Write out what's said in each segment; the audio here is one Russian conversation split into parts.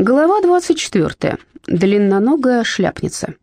Глава 24. Длинноногая шляпница.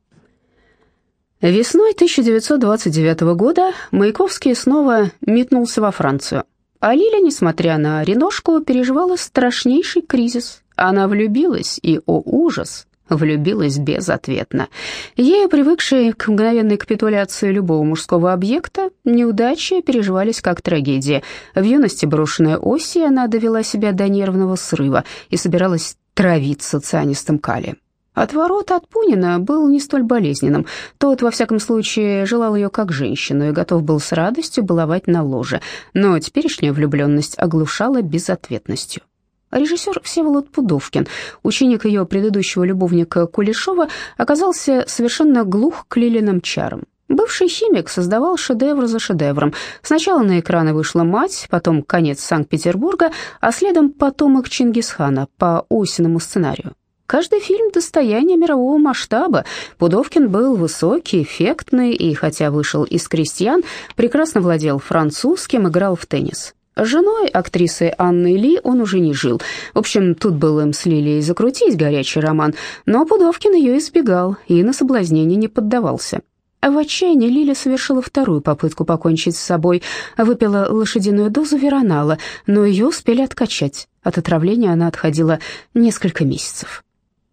Весной 1929 года Маяковский снова метнулся во Францию. А Лиля, несмотря на реношку, переживала страшнейший кризис. Она влюбилась, и, о ужас, влюбилась безответно. Ею, привыкшей к мгновенной капитуляции любого мужского объекта, неудачи переживались как трагедия. В юности, брошенная осью, она довела себя до нервного срыва и собиралась травиться цианистым калием. Отворот от Пунина был не столь болезненным. Тот, во всяком случае, желал ее как женщину и готов был с радостью баловать на ложе, но теперешняя влюбленность оглушала безответностью. Режиссер Всеволод Пудовкин, ученик ее предыдущего любовника Кулешова, оказался совершенно глух к Лилиным чарам. Бывший химик создавал шедевр за шедевром. Сначала на экраны вышла «Мать», потом «Конец Санкт-Петербурга», а следом «Потомок Чингисхана» по Осиному сценарию. Каждый фильм – достояние мирового масштаба. Пудовкин был высокий, эффектный и, хотя вышел из крестьян, прекрасно владел французским, играл в теннис. Женой, актрисой Анной Ли, он уже не жил. В общем, тут был им с Лилией закрутить горячий роман, но Пудовкин ее избегал и на соблазнение не поддавался. В отчаянии Лиля совершила вторую попытку покончить с собой, выпила лошадиную дозу веронала, но ее успели откачать. От отравления она отходила несколько месяцев.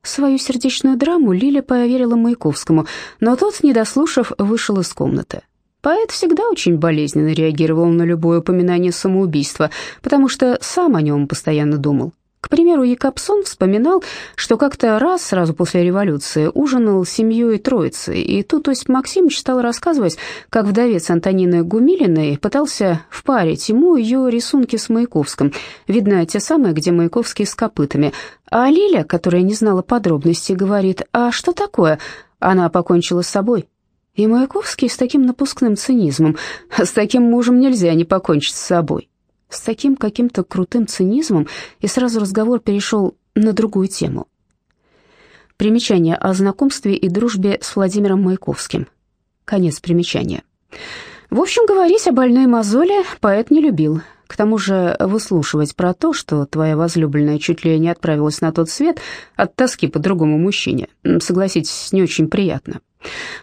Свою сердечную драму Лиля поверила Маяковскому, но тот, не дослушав, вышел из комнаты. Поэт всегда очень болезненно реагировал на любое упоминание самоубийства, потому что сам о нем постоянно думал. К примеру, Якобсон вспоминал, что как-то раз, сразу после революции, ужинал с семьей Троицы, и тут Осип Максимович стал рассказывать, как вдовец Антонины Гумилиной пытался впарить ему ее рисунки с Маяковским, видно, те самые, где Маяковский с копытами. А Лиля, которая не знала подробностей, говорит, «А что такое?» Она покончила с собой. И Маяковский с таким напускным цинизмом, «С таким мужем нельзя не покончить с собой» с таким каким-то крутым цинизмом, и сразу разговор перешел на другую тему. Примечание о знакомстве и дружбе с Владимиром Маяковским. Конец примечания. В общем, говорить о больной мозоли поэт не любил. К тому же выслушивать про то, что твоя возлюбленная чуть ли не отправилась на тот свет от тоски по другому мужчине, согласитесь, не очень приятно.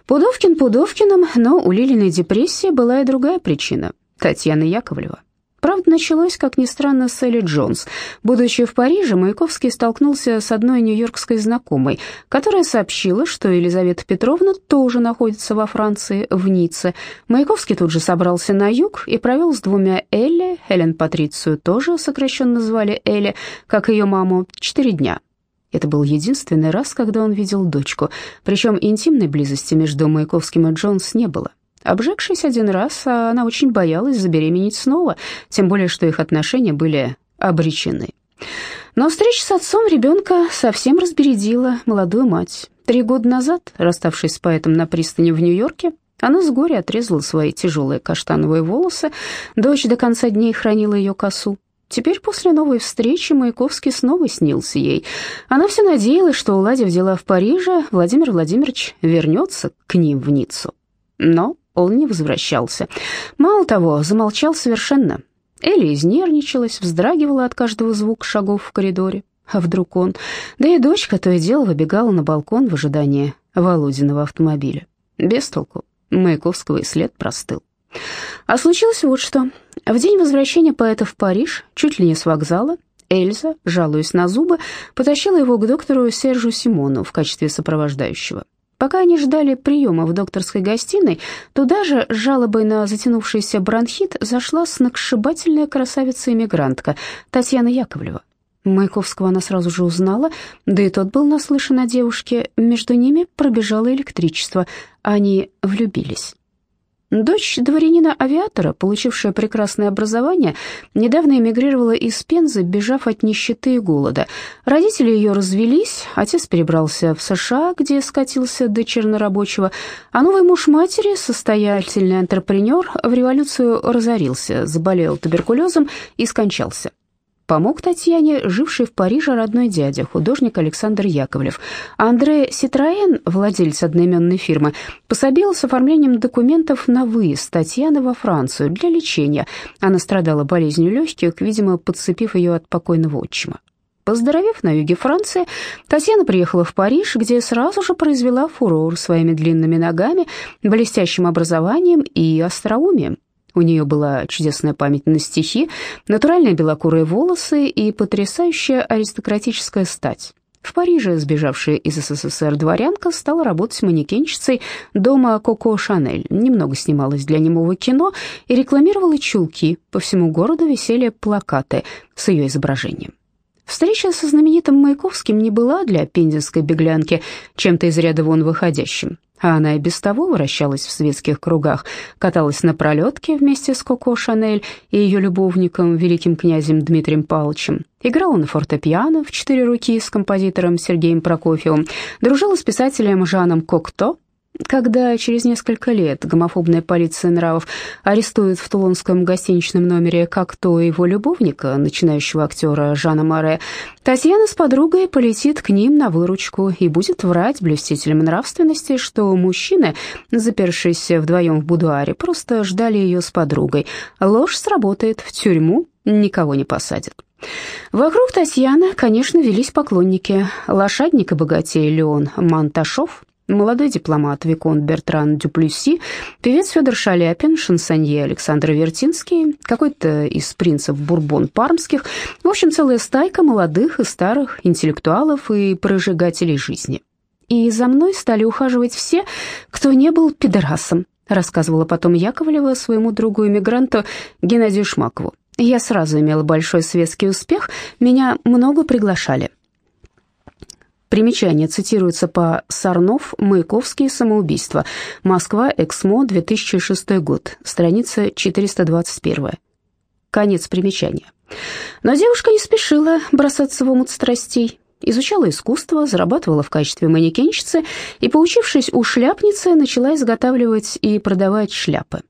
Пудовкин Пудовкиным, но у Лилиной депрессии была и другая причина – Татьяна Яковлева. Правда, началось, как ни странно, с Элли Джонс. Будучи в Париже, Маяковский столкнулся с одной нью-йоркской знакомой, которая сообщила, что Елизавета Петровна тоже находится во Франции, в Ницце. Маяковский тут же собрался на юг и провел с двумя Элли, Эллен Патрицию тоже сокращенно звали Элли, как ее маму, четыре дня. Это был единственный раз, когда он видел дочку, причем интимной близости между Маяковским и Джонс не было. Обжегшись один раз, она очень боялась забеременеть снова, тем более, что их отношения были обречены. Но встреча с отцом ребенка совсем разбередила молодую мать. Три года назад, расставшись с поэтом на пристани в Нью-Йорке, она с горя отрезала свои тяжелые каштановые волосы, дочь до конца дней хранила ее косу. Теперь после новой встречи Маяковский снова снился ей. Она все надеялась, что, уладив дела в Париже, Владимир Владимирович вернется к ним в Ниццу. Но он не возвращался. Мало того, замолчал совершенно. Элли изнервничалась, вздрагивала от каждого звука шагов в коридоре. А вдруг он? Да и дочка то и дело выбегала на балкон в ожидании Володиного автомобиля. Без толку. Маяковского и след простыл. А случилось вот что. В день возвращения поэта в Париж, чуть ли не с вокзала, Эльза, жалуясь на зубы, потащила его к доктору Сержу Симону в качестве сопровождающего. Пока они ждали приема в докторской гостиной, туда же с жалобой на затянувшийся бронхит зашла сногсшибательная красавица-иммигрантка Татьяна Яковлева. Маяковского она сразу же узнала, да и тот был наслышан о девушке. Между ними пробежало электричество. Они влюбились. Дочь дворянина-авиатора, получившая прекрасное образование, недавно эмигрировала из Пензы, бежав от нищеты и голода. Родители ее развелись, отец перебрался в США, где скатился до чернорабочего, а новый муж матери, состоятельный антрепренер, в революцию разорился, заболел туберкулезом и скончался. Помог Татьяне, живший в Париже родной дядя, художник Александр Яковлев. Андре Ситроен, владелец одноименной фирмы, пособил с оформлением документов на выезд Татьяны во Францию для лечения. Она страдала болезнью легких, видимо, подцепив ее от покойного отчима. Поздоровев на юге Франции, Татьяна приехала в Париж, где сразу же произвела фурор своими длинными ногами, блестящим образованием и остроумием. У нее была чудесная память на стихи, натуральные белокурые волосы и потрясающая аристократическая стать. В Париже сбежавшая из СССР дворянка стала работать манекенщицей дома Коко Шанель, немного снималась для немого кино и рекламировала чулки. По всему городу висели плакаты с ее изображением. Встреча со знаменитым Маяковским не была для пензенской беглянки чем-то из ряда вон выходящим. А она и без того вращалась в светских кругах, каталась на пролетке вместе с Коко Шанель и ее любовником, великим князем Дмитрием Павловичем, играла на фортепиано в четыре руки с композитором Сергеем Прокофьевым, дружила с писателем Жаном Кокто, когда через несколько лет гомофобная полиция нравов арестует в тулонском гостиничном номере как то его любовника, начинающего актера Жана Море, Татьяна с подругой полетит к ним на выручку и будет врать блюстителям нравственности, что мужчины, запершись вдвоем в будуаре, просто ждали ее с подругой. Ложь сработает, в тюрьму никого не посадят. Вокруг Татьяны, конечно, велись поклонники. Лошадник и богатей Леон Монташов, молодой дипломат Виконт Бертран Дюплюси, певец Федор Шаляпин, шансонье Александр Вертинский, какой-то из принцев Бурбон-Пармских, в общем, целая стайка молодых и старых интеллектуалов и прожигателей жизни. И за мной стали ухаживать все, кто не был пидорасом, рассказывала потом Яковлева своему другу-эмигранту Геннадию Шмакову. Я сразу имела большой светский успех, меня много приглашали. Примечание цитируется по Сарнов, Маяковский, самоубийство. Москва, Эксмо, 2006 год, страница 421. Конец примечания. Но девушка не спешила бросаться в омут страстей. Изучала искусство, зарабатывала в качестве манекенщицы и, поучившись у шляпницы, начала изготавливать и продавать шляпы.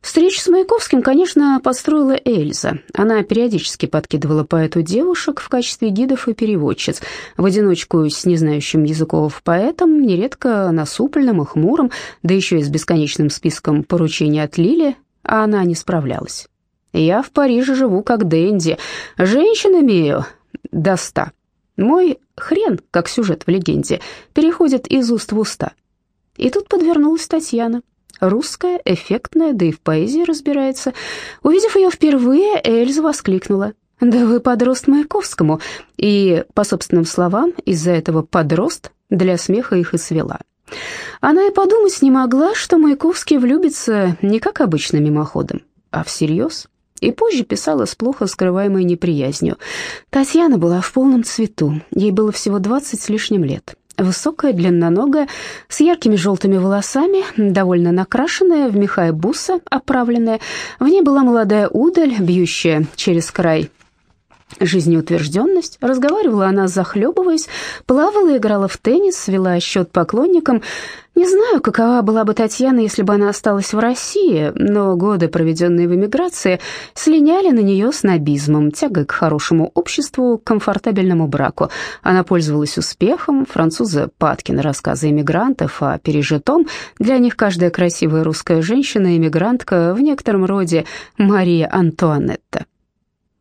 Встречу с Маяковским, конечно, подстроила Эльза. Она периодически подкидывала поэту девушек в качестве гидов и переводчиц. В одиночку с незнающим языков поэтом, нередко насупленным и хмурым, да еще и с бесконечным списком поручений от Лили, а она не справлялась. «Я в Париже живу как Дэнди, женщин имею до ста. Мой хрен, как сюжет в легенде, переходит из уст в уста». И тут подвернулась Татьяна. Русская, эффектная, да и в поэзии разбирается. Увидев ее впервые, Эльза воскликнула. «Да вы подрост Маяковскому!» И, по собственным словам, из-за этого подрост для смеха их и свела. Она и подумать не могла, что Маяковский влюбится не как обычно мимоходом, а всерьез. И позже писала с плохо скрываемой неприязнью. Татьяна была в полном цвету, ей было всего двадцать с лишним лет. Высокая, длинноногая, с яркими желтыми волосами, довольно накрашенная, в меха и бусы оправленная. В ней была молодая удаль, бьющая через край жизнеутвержденность. Разговаривала она, захлебываясь, плавала, играла в теннис, вела счет поклонникам. Не знаю, какова была бы Татьяна, если бы она осталась в России, но годы, проведенные в эмиграции, слиняли на нее снобизмом, тягой к хорошему обществу, к комфортабельному браку. Она пользовалась успехом, французы падки на рассказы эмигрантов о пережитом. Для них каждая красивая русская женщина-эмигрантка в некотором роде Мария Антуанетта.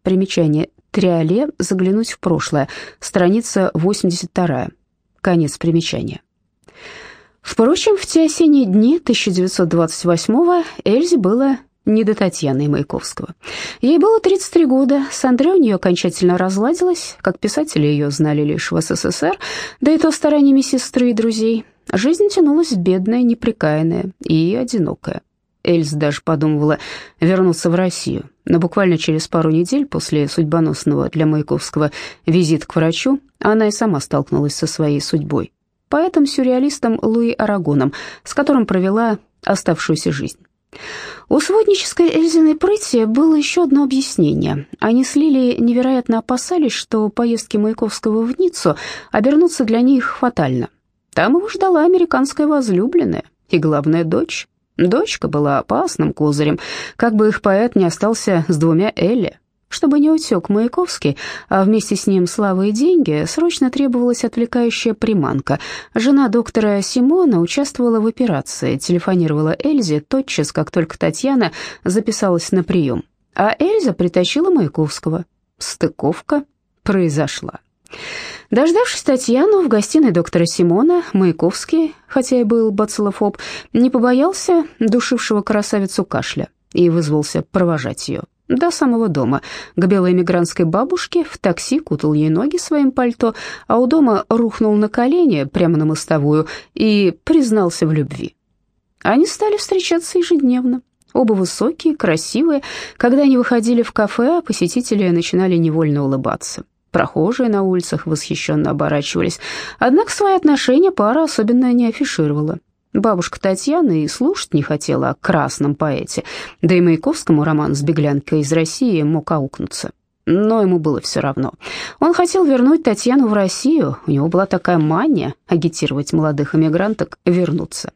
Примечание Триоле «Заглянуть в прошлое», страница 82, конец примечания. Впрочем, в те осенние дни 1928-го Эльзе было не до Татьяны Маяковского. Ей было 33 года, с Андре у нее окончательно разладилась, как писатели ее знали лишь в СССР, да и то стараниями сестры и друзей. Жизнь тянулась бедная, неприкаянная и одинокая. Эльза даже подумывала вернуться в Россию, но буквально через пару недель после судьбоносного для Маяковского визита к врачу она и сама столкнулась со своей судьбой. Поэтом-сюрреалистом Луи Арагоном, с которым провела оставшуюся жизнь. У своднической Эльзиной прыти было еще одно объяснение. Они с Лилией невероятно опасались, что поездки Маяковского в Ниццу обернутся для них фатально. Там его ждала американская возлюбленная и, главная, дочь. Дочка была опасным козырем, как бы их поэт не остался с двумя Элли. Чтобы не утек Маяковский, а вместе с ним слава и деньги, срочно требовалась отвлекающая приманка. Жена доктора Симона участвовала в операции, телефонировала Эльзе тотчас, как только Татьяна записалась на прием. А Эльза притащила Маяковского. Стыковка произошла. Дождавшись Татьяну в гостиной доктора Симона, Маяковский, хотя и был бациллофоб, не побоялся душившего красавицу кашля и вызвался провожать ее до самого дома, к белой эмигрантской бабушке, в такси кутал ей ноги своим пальто, а у дома рухнул на колени прямо на мостовую и признался в любви. Они стали встречаться ежедневно. Оба высокие, красивые. Когда они выходили в кафе, посетители начинали невольно улыбаться. Прохожие на улицах восхищенно оборачивались. Однако свои отношения пара особенно не афишировала. Бабушка Татьяна и слушать не хотела о красном поэте, да и Маяковскому роман с беглянкой из России мог аукнуться. Но ему было все равно. Он хотел вернуть Татьяну в Россию, у него была такая мания агитировать молодых эмигранток вернуться.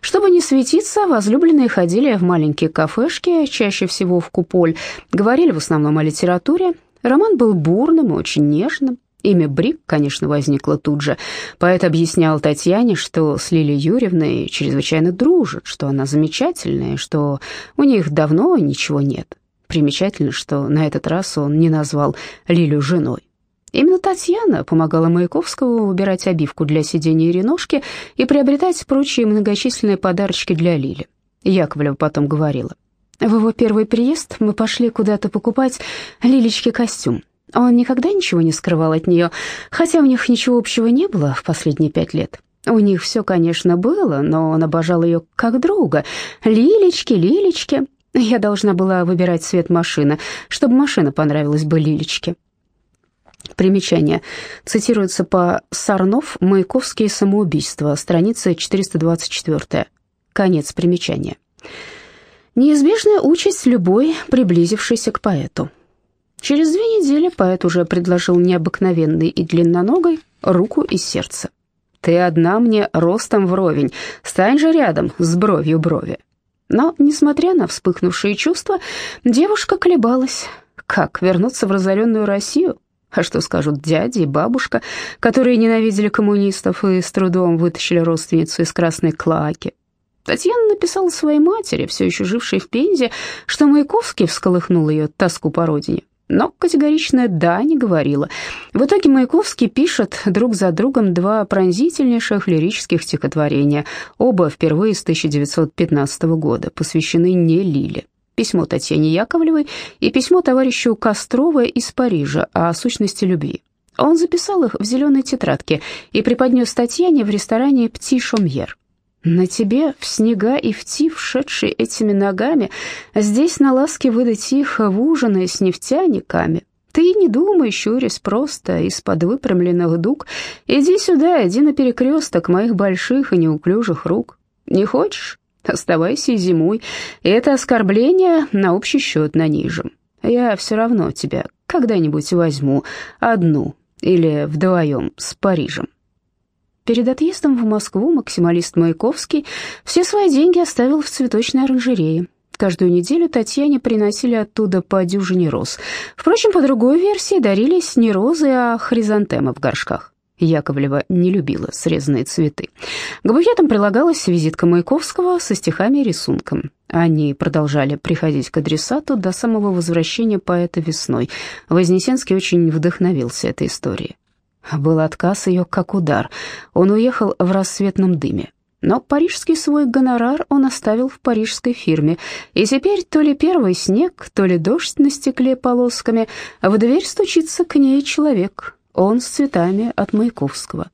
Чтобы не светиться, возлюбленные ходили в маленькие кафешки, чаще всего в Куполь, говорили в основном о литературе. Роман был бурным и очень нежным. Имя Брик, конечно, возникло тут же. Поэт объяснял Татьяне, что с Лилией Юрьевной чрезвычайно дружит, что она замечательная, что у них давно ничего нет. Примечательно, что на этот раз он не назвал Лилю женой. Именно Татьяна помогала Маяковскому выбирать обивку для сидения Ириношки и приобретать прочие многочисленные подарочки для Лили. Яковлева потом говорила. В его первый приезд мы пошли куда-то покупать Лилечке костюм. Он никогда ничего не скрывал от нее, хотя у них ничего общего не было в последние пять лет. У них все, конечно, было, но он обожал ее как друга. Лилечки, Лилечки. Я должна была выбирать цвет машины, чтобы машина понравилась бы Лилечке. Примечание. Цитируется по Сарнов «Маяковские самоубийства», страница 424. Конец примечания. Неизбежная участь любой, приблизившейся к поэту. Через две недели поэт уже предложил необыкновенный и длинноногой руку и сердце. «Ты одна мне ростом вровень, стань же рядом с бровью брови». Но, несмотря на вспыхнувшие чувства, девушка колебалась. Как вернуться в разоренную Россию? А что скажут дядя и бабушка, которые ненавидели коммунистов и с трудом вытащили родственницу из красной клаки? Татьяна написала своей матери, все еще жившей в Пензе, что Маяковский всколыхнул ее тоску по родине но категоричное «да» не говорила. В итоге Маяковский пишет друг за другом два пронзительнейших лирических стихотворения, оба впервые с 1915 года, посвящены не Лиле. Письмо Татьяне Яковлевой и письмо товарищу Кострова из Парижа о сущности любви. Он записал их в зеленой тетрадке и преподнес Татьяне в ресторане «Пти Шомьер». На тебе в снега и в ти, вшедший этими ногами, Здесь на ласке выдать их в ужины с нефтяниками. Ты не думай, щурясь просто из-под выпрямленных дуг, Иди сюда, иди на перекресток моих больших и неуклюжих рук. Не хочешь? Оставайся и зимуй, и это оскорбление на общий счет нанижем. Я все равно тебя когда-нибудь возьму одну или вдвоем с Парижем. Перед отъездом в Москву максималист Маяковский все свои деньги оставил в цветочной оранжерее. Каждую неделю Татьяне приносили оттуда по дюжине роз. Впрочем, по другой версии дарились не розы, а хризантемы в горшках. Яковлева не любила срезанные цветы. К букетам прилагалась визитка Маяковского со стихами и рисунком. Они продолжали приходить к адресату до самого возвращения поэта весной. Вознесенский очень вдохновился этой историей. Был отказ ее как удар. Он уехал в рассветном дыме. Но парижский свой гонорар он оставил в парижской фирме, и теперь то ли первый снег, то ли дождь на стекле полосками, в дверь стучится к ней человек, он с цветами от Маяковского.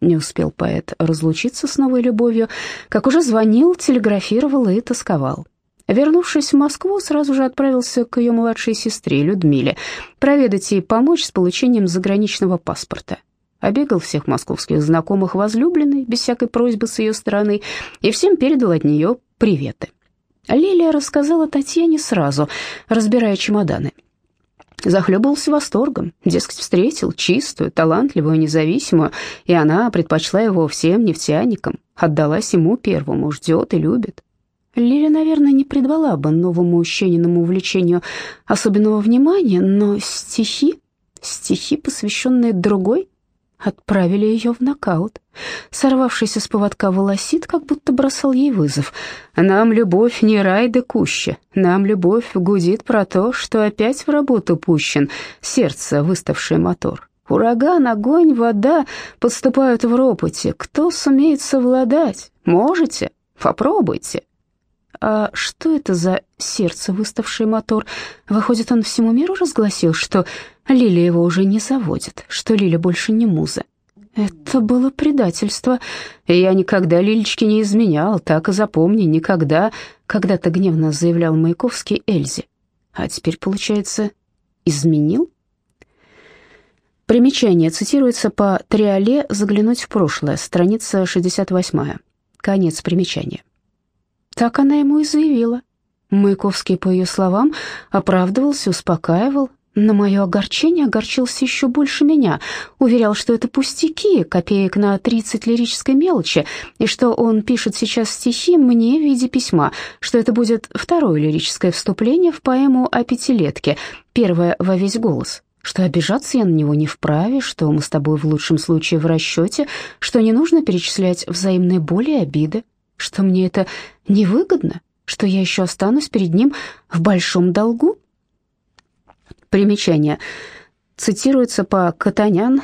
Не успел поэт разлучиться с новой любовью, как уже звонил, телеграфировал и тосковал. Вернувшись в Москву, сразу же отправился к ее младшей сестре Людмиле, проведать ей помочь с получением заграничного паспорта. Обегал всех московских знакомых возлюбленной, без всякой просьбы с ее стороны, и всем передал от нее приветы. Лилия рассказала Татьяне сразу, разбирая чемоданы. Захлебывался восторгом, дескать, встретил чистую, талантливую, независимую, и она предпочла его всем нефтяникам, отдалась ему первому, ждет и любит. Лиля, наверное, не придавала бы новому Щениному увлечению особенного внимания, но стихи, стихи, посвященные другой, отправили ее в нокаут. Сорвавшийся с поводка волосит, как будто бросал ей вызов. «Нам любовь не рай да куща, нам любовь гудит про то, что опять в работу пущен сердце, выставшее мотор. Ураган, огонь, вода подступают в ропоте. Кто сумеет совладать? Можете? Попробуйте. А что это за сердце, выставший мотор? Выходит, он всему миру разгласил, что Лиля его уже не заводит, что Лиля больше не муза. Это было предательство. Я никогда Лилечке не изменял, так и запомни, никогда, когда-то гневно заявлял Маяковский Эльзе. А теперь, получается, изменил? Примечание цитируется по Триоле «Заглянуть в прошлое», страница 68. Конец примечания. Так она ему и заявила. Маяковский, по ее словам, оправдывался, успокаивал, на мое огорчение огорчился еще больше меня, уверял, что это пустяки, копеек на 30 лирической мелочи, и что он пишет сейчас стихи мне в виде письма, что это будет второе лирическое вступление в поэму о пятилетке, первое во весь голос, что обижаться я на него не вправе, что мы с тобой в лучшем случае в расчете, что не нужно перечислять взаимные боли и обиды, что мне это невыгодно, что я еще останусь перед ним в большом долгу. Примечание. Цитируется по Катанян,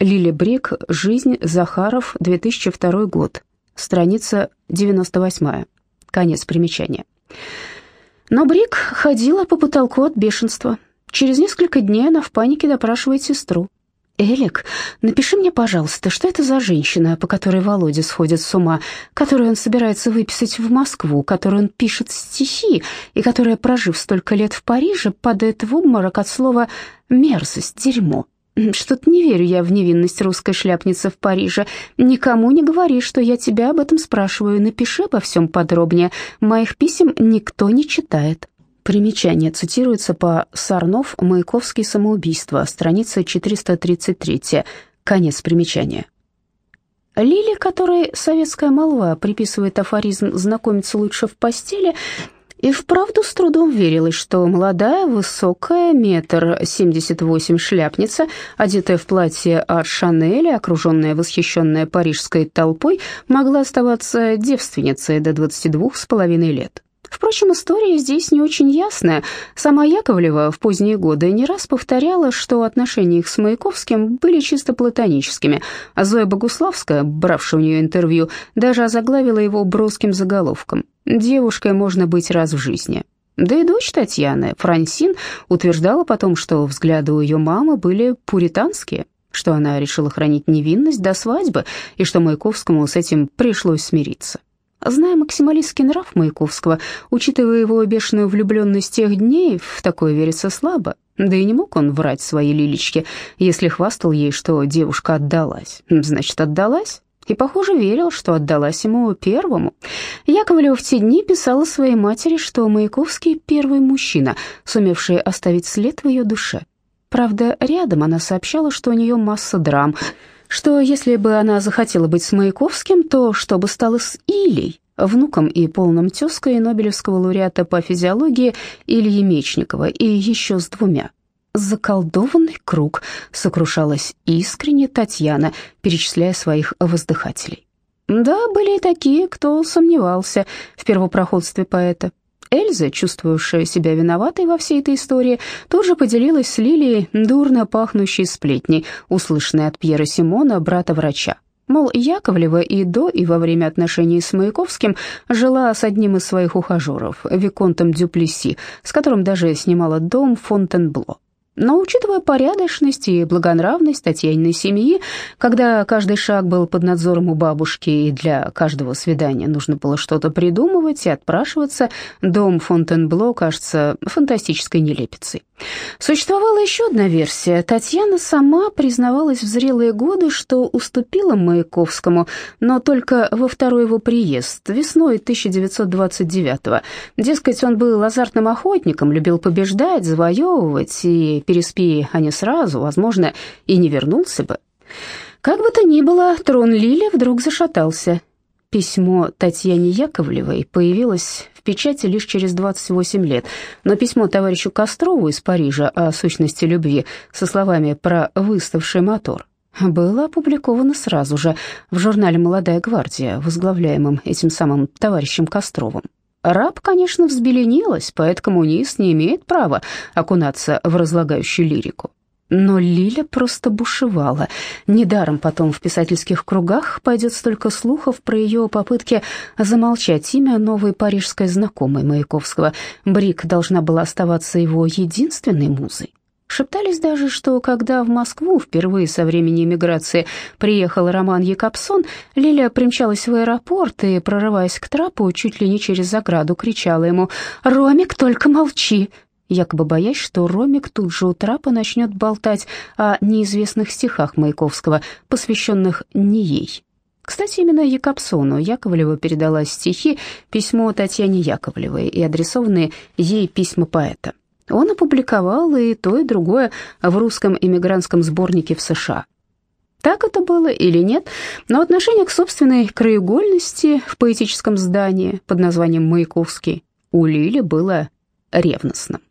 Лили Брик, «Жизнь Захаров», 2002 год, страница 98. Конец примечания. Но Брик ходила по потолку от бешенства. Через несколько дней она в панике допрашивает сестру. «Элик, напиши мне, пожалуйста, что это за женщина, по которой Володя сходит с ума, которую он собирается выписать в Москву, которой он пишет стихи, и которая, прожив столько лет в Париже, падает в обморок от слова «мерзость», «дерьмо». Что-то не верю я в невинность русской шляпницы в Париже. Никому не говори, что я тебя об этом спрашиваю. Напиши обо всем подробнее. Моих писем никто не читает. Примечание цитируется по Сарнов «Маяковский самоубийство», страница 433, конец примечания. Лили, которой советская молва приписывает афоризм «знакомиться лучше в постели», и вправду с трудом верилось, что молодая, высокая, метр семьдесят восемь шляпница, одетая в платье от Шанели, окруженная восхищенная парижской толпой, могла оставаться девственницей до двадцати двух с половиной лет. Впрочем, история здесь не очень ясная. Сама Яковлева в поздние годы не раз повторяла, что отношения их с Маяковским были чисто платоническими, а Зоя Богуславская, бравшая у нее интервью, даже озаглавила его броским заголовком «Девушкой можно быть раз в жизни». Да и дочь Татьяны, Франсин, утверждала потом, что взгляды у ее мамы были пуританские, что она решила хранить невинность до свадьбы и что Маяковскому с этим пришлось смириться. Зная максималистский нрав Маяковского, учитывая его бешеную влюбленность тех дней, в такое верится слабо. Да и не мог он врать своей Лилечке, если хвастал ей, что девушка отдалась. Значит, отдалась? И, похоже, верил, что отдалась ему первому. Яковлев в те дни писала своей матери, что Маяковский — первый мужчина, сумевший оставить след в ее душе. Правда, рядом она сообщала, что у нее масса драм — что если бы она захотела быть с Маяковским, то что бы стало с Илей, внуком и полным тезкой Нобелевского лауреата по физиологии Ильи Мечникова, и еще с двумя. «Заколдованный круг», — сокрушалась искренне Татьяна, перечисляя своих воздыхателей. Да, были и такие, кто сомневался в первопроходстве поэта. Эльза, чувствовавшая себя виноватой во всей этой истории, тут же поделилась с Лилией дурно пахнущей сплетней, услышанной от Пьера Симона, брата-врача. Мол, Яковлева и до, и во время отношений с Маяковским жила с одним из своих ухажеров, Виконтом Дюплеси, с которым даже снимала дом Фонтенбло. Но, учитывая порядочность и благонравность Татьяниной семьи, когда каждый шаг был под надзором у бабушки и для каждого свидания нужно было что-то придумывать и отпрашиваться, дом Фонтенбло кажется фантастической нелепицей. Существовала еще одна версия. Татьяна сама признавалась в зрелые годы, что уступила Маяковскому, но только во второй его приезд, весной 1929-го. Дескать, он был азартным охотником, любил побеждать, завоевывать, и переспи они сразу, возможно, и не вернулся бы. Как бы то ни было, трон Лили вдруг зашатался. Письмо Татьяне Яковлевой появилось в печати лишь через 28 лет, но письмо товарищу Кострову из Парижа о сущности любви со словами про выставший мотор было опубликовано сразу же в журнале «Молодая гвардия», возглавляемом этим самым товарищем Костровым. Раб, конечно, взбеленилась, поэт-коммунист не имеет права окунаться в разлагающую лирику. Но Лиля просто бушевала. Недаром потом в писательских кругах пойдет столько слухов про ее попытки замолчать имя новой парижской знакомой Маяковского. Брик должна была оставаться его единственной музой. Шептались даже, что когда в Москву впервые со времени эмиграции приехал Роман Якобсон, Лиля примчалась в аэропорт и, прорываясь к трапу, чуть ли не через заграду кричала ему «Ромик, только молчи!» якобы боясь, что Ромик тут же у трапа начнет болтать о неизвестных стихах Маяковского, посвященных не ей. Кстати, именно Якобсону Яковлева передала стихи, письмо Татьяне Яковлевой и адресованные ей письма поэта. Он опубликовал и то, и другое в русском эмигрантском сборнике в США. Так это было или нет, но отношение к собственной краеугольности в поэтическом здании под названием «Маяковский» у Лили было ревностным.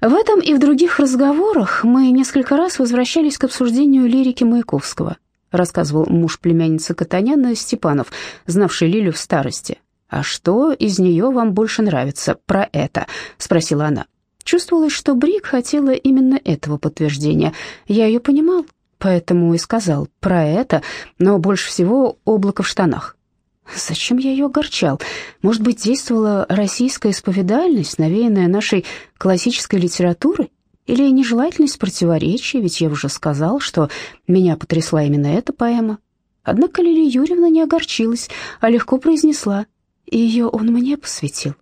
В этом и в других разговорах мы несколько раз возвращались к обсуждению лирики Маяковского, рассказывал муж племянницы Катаняна Степанов, знавший Лилю в старости. «А что из нее вам больше нравится про это?» — спросила она. Чувствовалось, что Брик хотела именно этого подтверждения. Я ее понимал, поэтому и сказал про это, но больше всего облако в штанах. Зачем я ее огорчал? Может быть, действовала российская исповедальность, навеянная нашей классической литературой? Или нежелательность противоречия, ведь я уже сказал, что меня потрясла именно эта поэма. Однако Лилия Юрьевна не огорчилась, а легко произнесла. Ее он мне посвятил.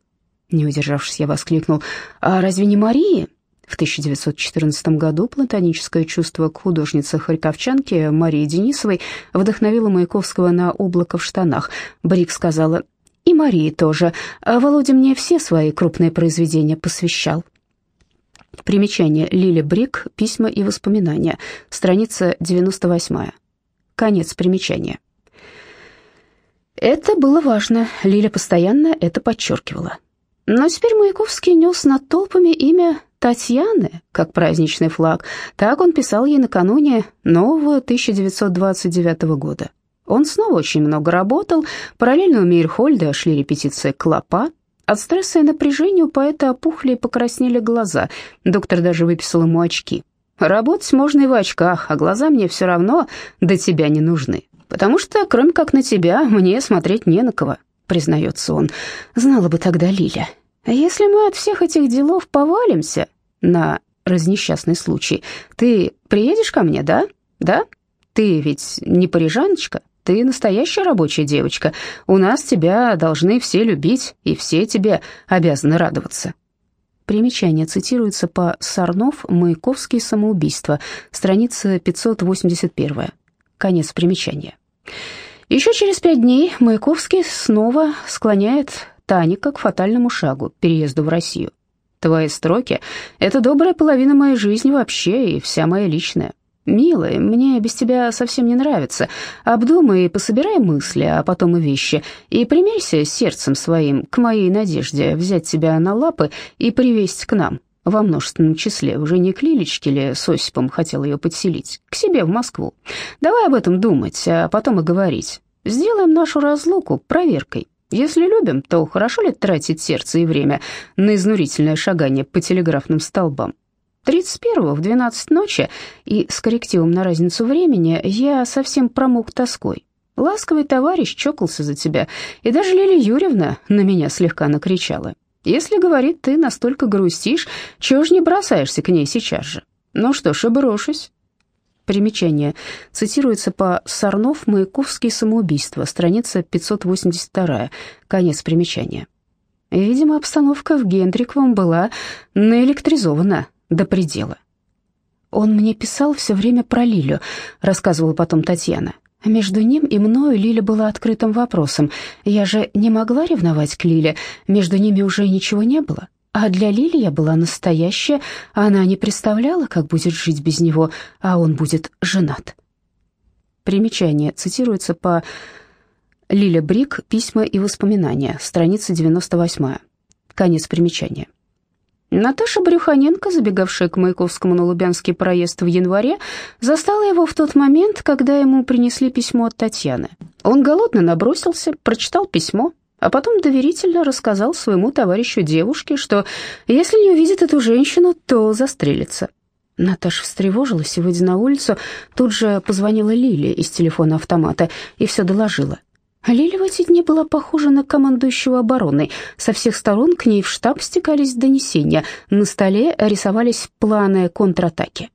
Не удержавшись, я воскликнул, «А разве не Мария?» В 1914 году платоническое чувство к художнице-харьковчанке Марии Денисовой вдохновило Маяковского на «Облако в штанах». Брик сказала, «И Марии тоже. А Володя мне все свои крупные произведения посвящал». Примечание. Лиля Брик. Письма и воспоминания. Страница 98. Конец примечания. Это было важно. Лиля постоянно это подчеркивала. Но теперь Маяковский нес над толпами имя Татьяны, как праздничный флаг. Так он писал ей накануне нового 1929 года. Он снова очень много работал. Параллельно у Мейерхольда шли репетиции «Клопа». От стресса и напряжения у поэта опухли и покраснели глаза. Доктор даже выписал ему очки. «Работать можно и в очках, а глаза мне все равно до тебя не нужны. Потому что, кроме как на тебя, мне смотреть не на кого», признается он. «Знала бы тогда Лиля». Если мы от всех этих делов повалимся на разнесчастный случай, ты приедешь ко мне, да? Да? Ты ведь не парижаночка, ты настоящая рабочая девочка. У нас тебя должны все любить, и все тебе обязаны радоваться. Примечание цитируется по Сарнов «Маяковские самоубийства», страница 581. Конец примечания. Еще через пять дней Маяковский снова склоняет Таника к фатальному шагу, переезду в Россию. Твои строки — это добрая половина моей жизни вообще и вся моя личная. Милая, мне без тебя совсем не нравится. Обдумай и пособирай мысли, а потом и вещи, и примерься сердцем своим к моей надежде взять тебя на лапы и привезть к нам, во множественном числе, уже не к Лилечке ли с Осипом хотел ее подселить, к себе в Москву. Давай об этом думать, а потом и говорить. Сделаем нашу разлуку проверкой. Если любим, то хорошо ли тратить сердце и время на изнурительное шагание по телеграфным столбам? 31-го в 12 ночи и с коррективом на разницу времени я совсем промок тоской. Ласковый товарищ чокался за тебя, и даже Лилия Юрьевна на меня слегка накричала. Если, говорит, ты настолько грустишь, чего ж не бросаешься к ней сейчас же? Ну что ж, и брошусь. Примечание. Цитируется по Сарнов «Маяковские самоубийства», страница 582, конец примечания. Видимо, обстановка в Гендриковом была наэлектризована до предела. «Он мне писал все время про Лилю», — рассказывала потом Татьяна. Между ним и мною Лиля была открытым вопросом. Я же не могла ревновать к Лиле, между ними уже ничего не было. А для Лили я была настоящая, она не представляла, как будет жить без него, а он будет женат. Примечание цитируется по Лиля Брик «Письма и воспоминания», страница 98. Конец примечания. Наташа Брюханенко, забегавшая к Маяковскому на Лубянский проезд в январе, застала его в тот момент, когда ему принесли письмо от Татьяны. Он голодно набросился, прочитал письмо, а потом доверительно рассказал своему товарищу девушке, что если не увидит эту женщину, то застрелится. Наташа встревожилась и, выйдя на улицу, тут же позвонила Лиле из телефона автомата и все доложила. Лиля в эти дни была похожа на командующего обороной. Со всех сторон к ней в штаб стекались донесения. На столе рисовались планы контратаки.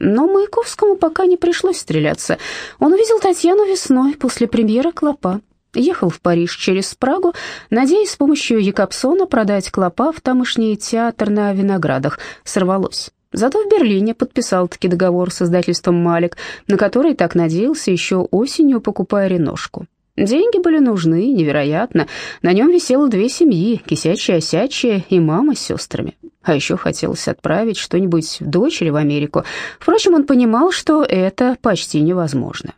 Но Маяковскому пока не пришлось стреляться. Он увидел Татьяну весной после премьеры «Клопа». Ехал в Париж через Прагу, надеясь с помощью Якобсона продать «Клопа» в тамошний театр на Виноградах. Сорвалось. Зато в Берлине подписал таки договор с издательством «Малик», на который так надеялся еще осенью, покупая «Реношку». Деньги были нужны, невероятно. На нем висело две семьи, кисячая, осячая и мама с сестрами. А еще хотелось отправить что-нибудь дочери в Америку. Впрочем, он понимал, что это почти невозможно.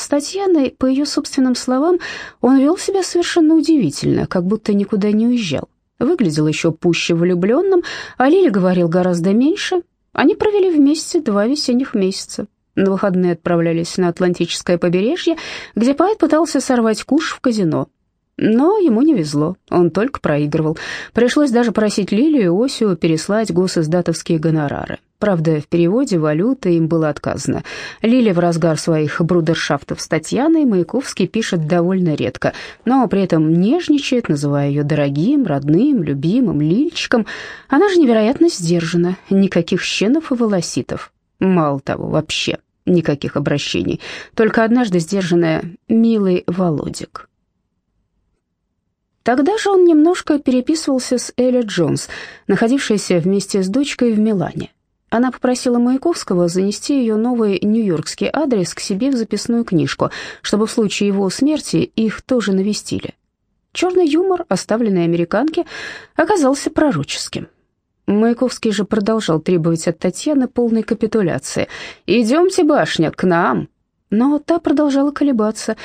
С Татьяной, по ее собственным словам, он вел себя совершенно удивительно, как будто никуда не уезжал. Выглядел еще пуще влюбленным, а Лиля говорил гораздо меньше. Они провели вместе два весенних месяца. На выходные отправлялись на Атлантическое побережье, где поэт пытался сорвать куш в казино. Но ему не везло, он только проигрывал. Пришлось даже просить Лилию и Осю переслать госиздатовские гонорары. Правда, в переводе валюты им было отказано. Лиля в разгар своих брудершафтов с Татьяной Маяковский пишет довольно редко, но при этом нежничает, называя ее дорогим, родным, любимым, лильчиком. Она же невероятно сдержана, никаких щенов и волоситов. Мало того, вообще никаких обращений. Только однажды сдержанная «милый Володик». Тогда же он немножко переписывался с Элли Джонс, находившейся вместе с дочкой в Милане. Она попросила Маяковского занести ее новый нью-йоркский адрес к себе в записную книжку, чтобы в случае его смерти их тоже навестили. Черный юмор, оставленный американке, оказался пророческим. Маяковский же продолжал требовать от Татьяны полной капитуляции. «Идемте, башня, к нам!» Но та продолжала колебаться.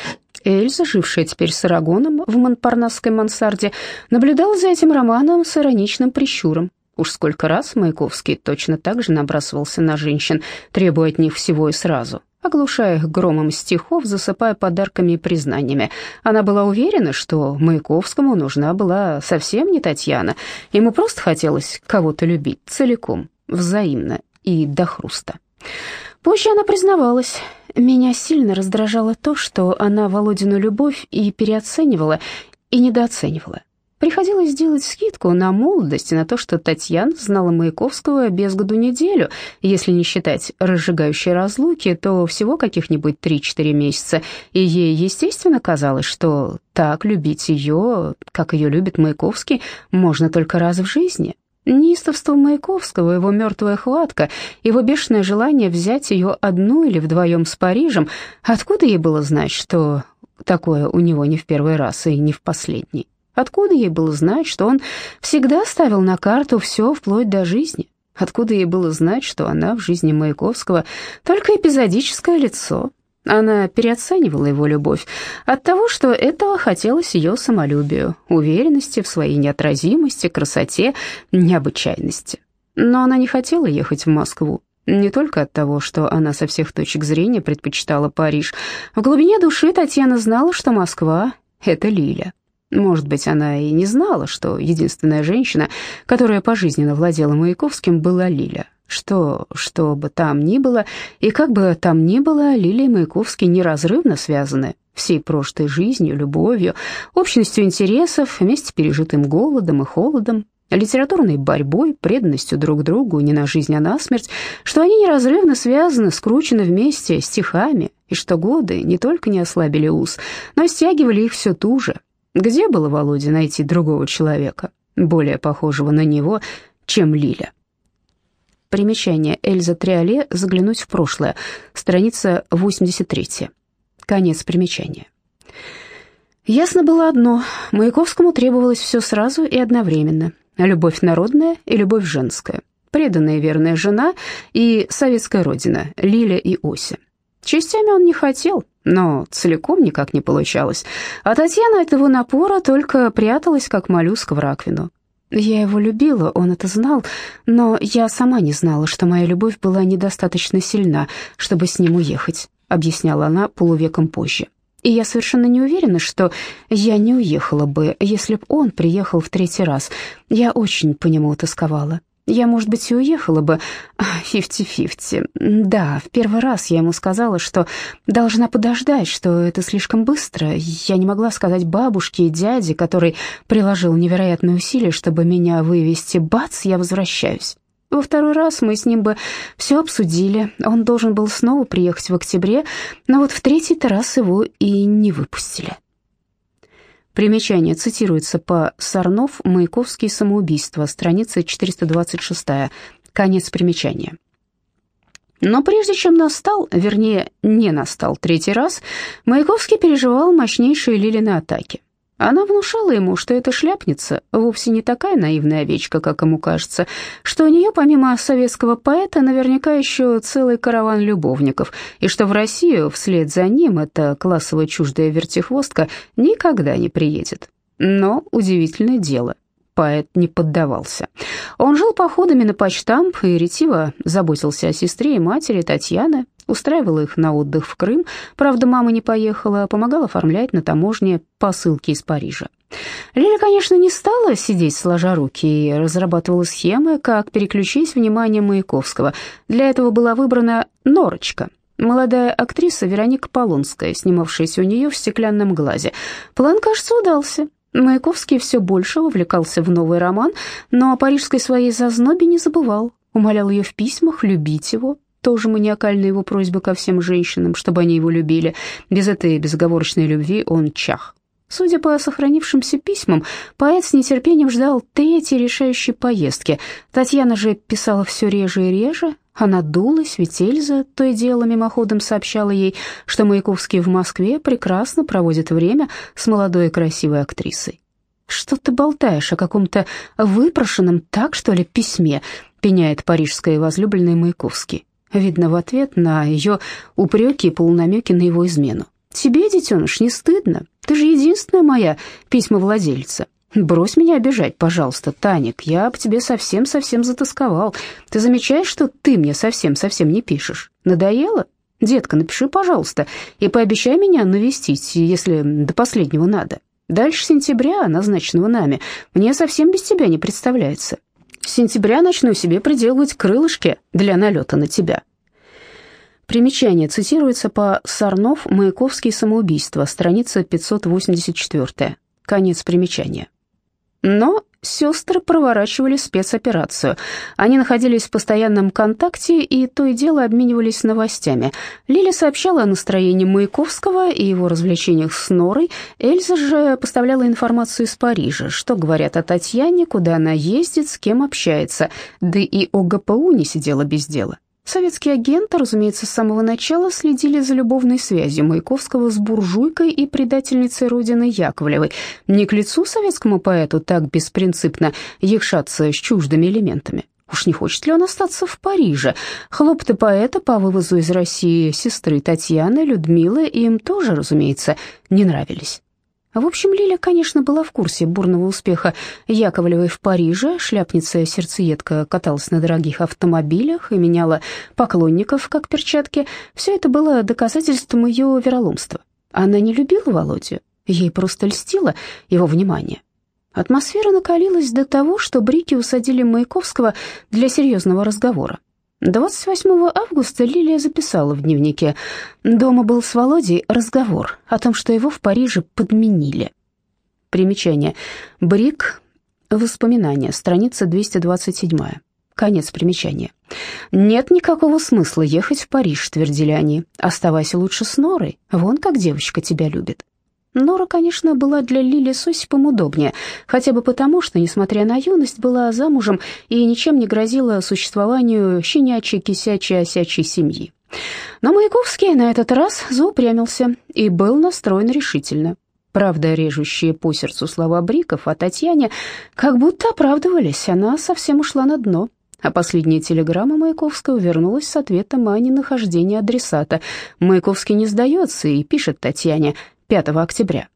Эльза, жившая теперь с Арагоном в Монпарнасской мансарде, наблюдала за этим романом с ироничным прищуром. Уж сколько раз Маяковский точно так же набрасывался на женщин, требуя от них всего и сразу оглушая их громом стихов, засыпая подарками и признаниями. Она была уверена, что Маяковскому нужна была совсем не Татьяна. Ему просто хотелось кого-то любить целиком, взаимно и до хруста. Позже она признавалась, меня сильно раздражало то, что она Володину любовь и переоценивала, и недооценивала. Приходилось делать скидку на молодость и на то, что Татьяна знала Маяковского без году неделю, если не считать разжигающей разлуки, то всего каких-нибудь 3-4 месяца, и ей, естественно, казалось, что так любить ее, как ее любит Маяковский, можно только раз в жизни. Неистовство Маяковского, его мертвая хватка, его бешеное желание взять ее одну или вдвоем с Парижем, откуда ей было знать, что такое у него не в первый раз и не в последний? Откуда ей было знать, что он всегда ставил на карту все вплоть до жизни? Откуда ей было знать, что она в жизни Маяковского только эпизодическое лицо? Она переоценивала его любовь от того, что этого хотелось ее самолюбию, уверенности в своей неотразимости, красоте, необычайности. Но она не хотела ехать в Москву, не только от того, что она со всех точек зрения предпочитала Париж. В глубине души Татьяна знала, что Москва — это Лиля. Может быть, она и не знала, что единственная женщина, которая пожизненно владела Маяковским, была Лиля. Что, что бы там ни было, и как бы там ни было, Лилия и Маяковский неразрывно связаны всей прошлой жизнью, любовью, общностью интересов, вместе пережитым голодом и холодом, литературной борьбой, преданностью друг другу не на жизнь, а на смерть, что они неразрывно связаны, скручены вместе стихами, и что годы не только не ослабили уз, но стягивали их все туже, где было Володе найти другого человека, более похожего на него, чем Лиля? Примечание Эльза Триоле «Заглянуть в прошлое», страница 83. Конец примечания. Ясно было одно, Маяковскому требовалось все сразу и одновременно. Любовь народная и любовь женская, преданная верная жена и советская родина, Лиля и Ося. Частями он не хотел, но целиком никак не получалось. А Татьяна от его напора только пряталась, как моллюск в раковину. Я его любила, он это знал, но я сама не знала, что моя любовь была недостаточно сильна, чтобы с ним уехать, объясняла она полувеком позже. И я совершенно не уверена, что я не уехала бы, если б он приехал в третий раз. Я очень по нему тосковала. Я, может быть, и уехала бы фифти-фифти. Да, в первый раз я ему сказала, что должна подождать, что это слишком быстро. Я не могла сказать бабушке и дяде, который приложил невероятные усилия, чтобы меня вывести. Бац, я возвращаюсь. Во второй раз мы с ним бы все обсудили. Он должен был снова приехать в октябре, но вот в третий-то раз его и не выпустили. Примечание цитируется по Сарнов «Маяковский самоубийство», страница 426, конец примечания. Но прежде чем настал, вернее, не настал третий раз, Маяковский переживал мощнейшие Лилины атаки. Она внушала ему, что эта шляпница вовсе не такая наивная овечка, как ему кажется, что у нее помимо советского поэта наверняка еще целый караван любовников, и что в Россию вслед за ним эта классово чуждая вертихвостка никогда не приедет. Но удивительное дело, поэт не поддавался. Он жил походами на почтамп и ретиво заботился о сестре и матери Татьяны, устраивала их на отдых в Крым. Правда, мама не поехала, а помогала оформлять на таможне посылки из Парижа. Лиля, конечно, не стала сидеть сложа руки и разрабатывала схемы, как переключить внимание Маяковского. Для этого была выбрана Норочка, молодая актриса Вероника Полонская, снимавшаяся у нее в «Стеклянном глазе». План, кажется, удался. Маяковский все больше увлекался в новый роман, но о парижской своей зазнобе не забывал. Умолял ее в письмах любить его, тоже маниакальная его просьба ко всем женщинам, чтобы они его любили. Без этой безоговорочной любви он чах. Судя по сохранившимся письмам, поэт с нетерпением ждал третьей решающей поездки. Татьяна же писала все реже и реже. Она дулась, ведь Эльза то и дело мимоходом сообщала ей, что Маяковский в Москве прекрасно проводит время с молодой и красивой актрисой. «Что ты болтаешь о каком-то выпрошенном, так что ли, письме?» пеняет парижская возлюбленная Маяковский видно в ответ на ее упреки и полунамеки на его измену. «Тебе, детеныш, не стыдно? Ты же единственная моя письмовладельца. Брось меня обижать, пожалуйста, Таник, я об тебе совсем-совсем затасковал. Ты замечаешь, что ты мне совсем-совсем не пишешь? Надоело? Детка, напиши, пожалуйста, и пообещай меня навестить, если до последнего надо. Дальше сентября, назначенного нами, мне совсем без тебя не представляется. С сентября начну себе приделывать крылышки для налета на тебя». Примечание цитируется по Сарнов «Маяковский самоубийство», страница 584. Конец примечания. Но сестры проворачивали спецоперацию. Они находились в постоянном контакте и то и дело обменивались новостями. Лиля сообщала о настроении Маяковского и его развлечениях с Норой. Эльза же поставляла информацию из Парижа, что говорят о Татьяне, куда она ездит, с кем общается. Да и о ГПУ не сидела без дела. Советские агенты, разумеется, с самого начала следили за любовной связью Маяковского с буржуйкой и предательницей Родины Яковлевой. Не к лицу советскому поэту так беспринципно якшаться с чуждыми элементами. Уж не хочет ли он остаться в Париже? Хлопоты поэта по вывозу из России сестры Татьяны, Людмилы им тоже, разумеется, не нравились. В общем, Лиля, конечно, была в курсе бурного успеха Яковлевой в Париже. Шляпница-сердцеедка каталась на дорогих автомобилях и меняла поклонников, как перчатки. Все это было доказательством ее вероломства. Она не любила Володю, ей просто льстило его внимание. Атмосфера накалилась до того, что Брики усадили Маяковского для серьезного разговора. 28 августа Лилия записала в дневнике. Дома был с Володей разговор о том, что его в Париже подменили. Примечание. Брик. Воспоминания. Страница 227. Конец примечания. «Нет никакого смысла ехать в Париж», — твердили они. «Оставайся лучше с Норой. Вон как девочка тебя любит». Нора, конечно, была для Лили с Осипом удобнее, хотя бы потому, что, несмотря на юность, была замужем и ничем не грозила существованию щенячьей, кисячей, осячей семьи. Но Маяковский на этот раз заупрямился и был настроен решительно. Правда, режущие по сердцу слова Бриков о Татьяне как будто оправдывались, она совсем ушла на дно. А последняя телеграмма Маяковского вернулась с ответом о ненахождении адресата. Маяковский не сдается и пишет Татьяне 5 октября.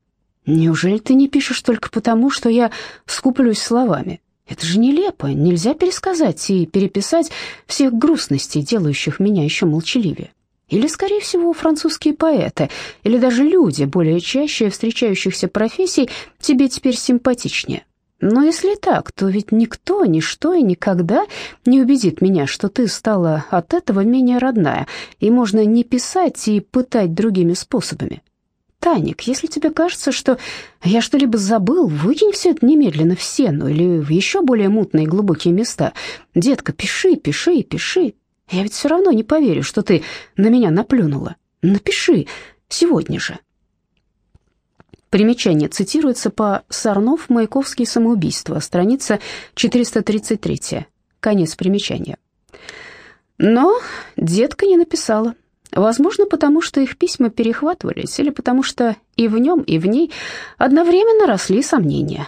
Неужели ты не пишешь только потому, что я скуплюсь словами? Это же нелепо, нельзя пересказать и переписать всех грустностей, делающих меня еще молчаливее. Или, скорее всего, французские поэты, или даже люди, более чаще встречающихся профессий, тебе теперь симпатичнее. Но если так, то ведь никто, ничто и никогда не убедит меня, что ты стала от этого менее родная, и можно не писать и пытать другими способами. Таник, если тебе кажется, что я что-либо забыл, выкинь все это немедленно в сену или в еще более мутные и глубокие места. Детка, пиши, пиши, пиши. Я ведь все равно не поверю, что ты на меня наплюнула. Напиши сегодня же. Примечание цитируется по Сарнов «Маяковские самоубийства», страница 433. Конец примечания. Но детка не написала. Возможно, потому что их письма перехватывались, или потому что и в нем, и в ней одновременно росли сомнения.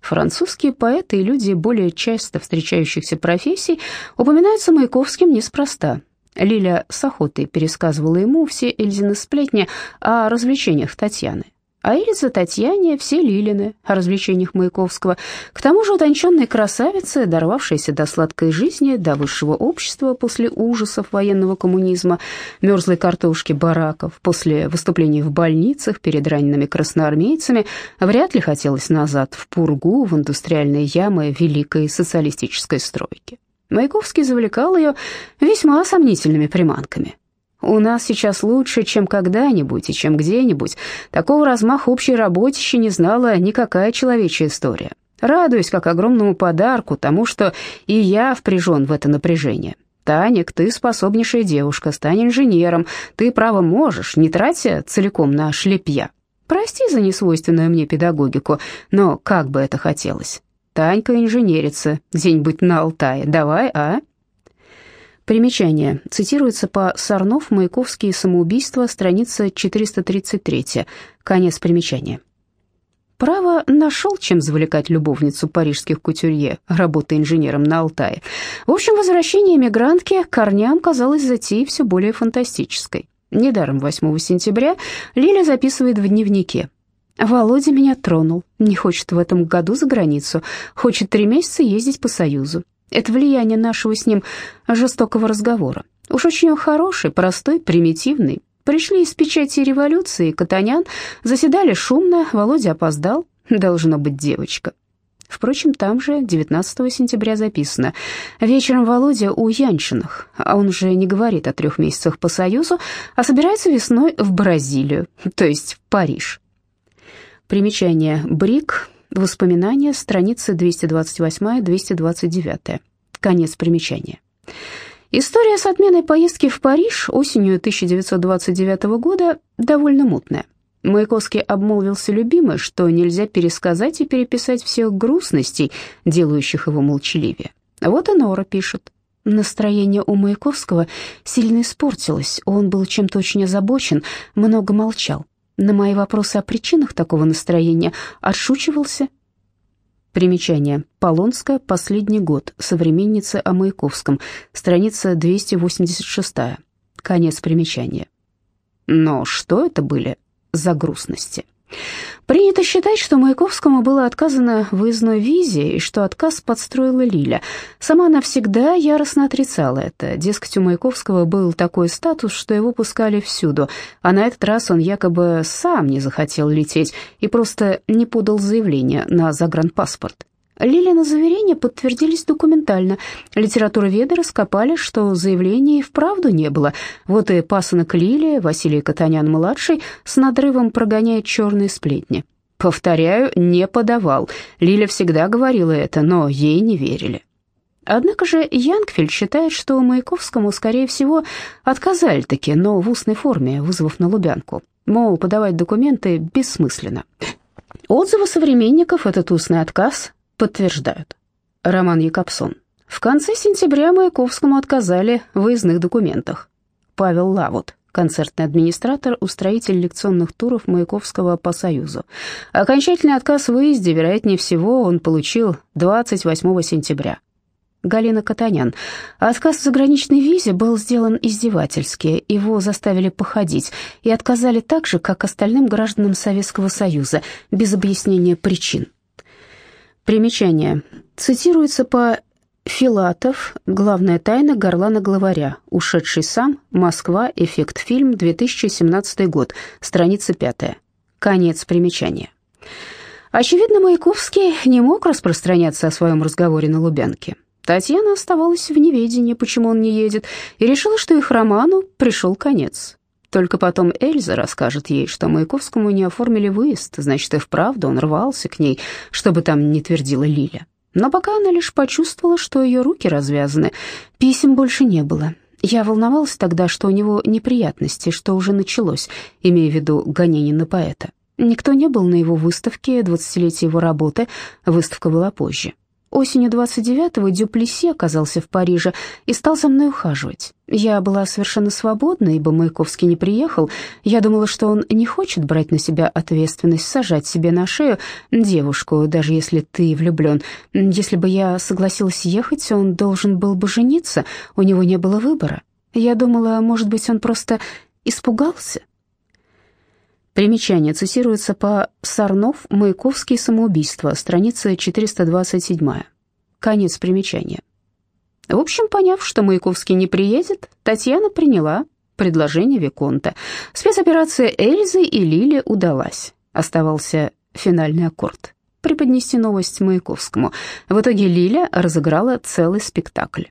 Французские поэты и люди более часто встречающихся профессий упоминаются Маяковским неспроста. Лиля с охотой пересказывала ему все Эльзины сплетни о развлечениях Татьяны. А Эльза, Татьяне, все Лилины о развлечениях Маяковского. К тому же утонченные красавицы, дорвавшиеся до сладкой жизни, до высшего общества после ужасов военного коммунизма, мерзлой картошки бараков, после выступлений в больницах перед ранеными красноармейцами, вряд ли хотелось назад в пургу, в индустриальные ямы великой социалистической стройки. Маяковский завлекал ее весьма сомнительными приманками. У нас сейчас лучше, чем когда-нибудь и чем где-нибудь. Такого размаха общей работы еще не знала никакая человечья история. Радуюсь как огромному подарку тому, что и я впряжен в это напряжение. Таник, ты способнейшая девушка, стань инженером. Ты, право, можешь, не тратя целиком на шлепья. Прости за несвойственную мне педагогику, но как бы это хотелось. Танька инженерица, где-нибудь на Алтае, давай, а?» Примечание. Цитируется по Сарнов «Маяковские самоубийства», страница 433. Конец примечания. Право, нашел, чем завлекать любовницу парижских кутюрье, работая инженером на Алтае. В общем, возвращение эмигрантки корням казалось затеей все более фантастической. Недаром 8 сентября Лиля записывает в дневнике. «Володя меня тронул, не хочет в этом году за границу, хочет три месяца ездить по Союзу. Это влияние нашего с ним жестокого разговора. Уж очень он хороший, простой, примитивный. Пришли из печати революции, Катанян, заседали шумно, Володя опоздал, должно быть девочка. Впрочем, там же 19 сентября записано. Вечером Володя у Янчиных, а он же не говорит о трех месяцах по Союзу, а собирается весной в Бразилию, то есть в Париж. Примечание «Брик» Воспоминания, страницы 228-229. Конец примечания. История с отменой поездки в Париж осенью 1929 года довольно мутная. Маяковский обмолвился любимой, что нельзя пересказать и переписать всех грустностей, делающих его молчаливее. Вот и Нора пишет. Настроение у Маяковского сильно испортилось, он был чем-то очень озабочен, много молчал. На мои вопросы о причинах такого настроения отшучивался. Примечание. Полонская. Последний год. Современница о Маяковском. Страница 286. Конец примечания. Но что это были за грустности? Принято считать, что Маяковскому было отказано в выездной визе и что отказ подстроила Лиля. Сама она всегда яростно отрицала это. Дескать, у Маяковского был такой статус, что его пускали всюду, а на этот раз он якобы сам не захотел лететь и просто не подал заявление на загранпаспорт. Лилина заверения подтвердились документально. Литературоведы раскопали, что заявления и вправду не было. Вот и пасынок Лилия, Василий Катанян-младший, с надрывом прогоняет черные сплетни. Повторяю, не подавал. Лиля всегда говорила это, но ей не верили. Однако же Янгфельд считает, что Маяковскому, скорее всего, отказали-таки, но в устной форме, вызвав на Лубянку. Мол, подавать документы бессмысленно. Отзывы современников этот устный отказ подтверждают. Роман Якобсон. В конце сентября Маяковскому отказали в выездных документах. Павел Лавут, концертный администратор, устроитель лекционных туров Маяковского по Союзу. Окончательный отказ в выезде, вероятнее всего, он получил 28 сентября. Галина Катанян. Отказ в заграничной визе был сделан издевательски, его заставили походить и отказали так же, как остальным гражданам Советского Союза, без объяснения причин. Примечание. Цитируется по Филатов. Главная тайна горлана-главаря. Ушедший сам. Москва. Эффект фильм. 2017 год. Страница 5. Конец примечания. Очевидно, Маяковский не мог распространяться о своем разговоре на Лубянке. Татьяна оставалась в неведении, почему он не едет, и решила, что их роману пришел конец. Только потом Эльза расскажет ей, что Маяковскому не оформили выезд, значит, и вправду он рвался к ней, чтобы там не твердила Лиля. Но пока она лишь почувствовала, что ее руки развязаны, писем больше не было. Я волновалась тогда, что у него неприятности, что уже началось, имея в виду гонение на поэта. Никто не был на его выставке, двадцатилетие его работы, выставка была позже. Осенью 29-го Дюплеси оказался в Париже и стал за мной ухаживать. Я была совершенно свободна, ибо Маяковский не приехал. Я думала, что он не хочет брать на себя ответственность, сажать себе на шею девушку, даже если ты влюблен. Если бы я согласилась ехать, он должен был бы жениться, у него не было выбора. Я думала, может быть, он просто испугался. Примечание цитируется по Сарнов «Маяковский самоубийство», страница 427. Конец примечания. В общем, поняв, что Маяковский не приедет, Татьяна приняла предложение Виконта. Спецоперация Эльзы и Лили удалась. Оставался финальный аккорд. Преподнести новость Маяковскому. В итоге Лиля разыграла целый спектакль.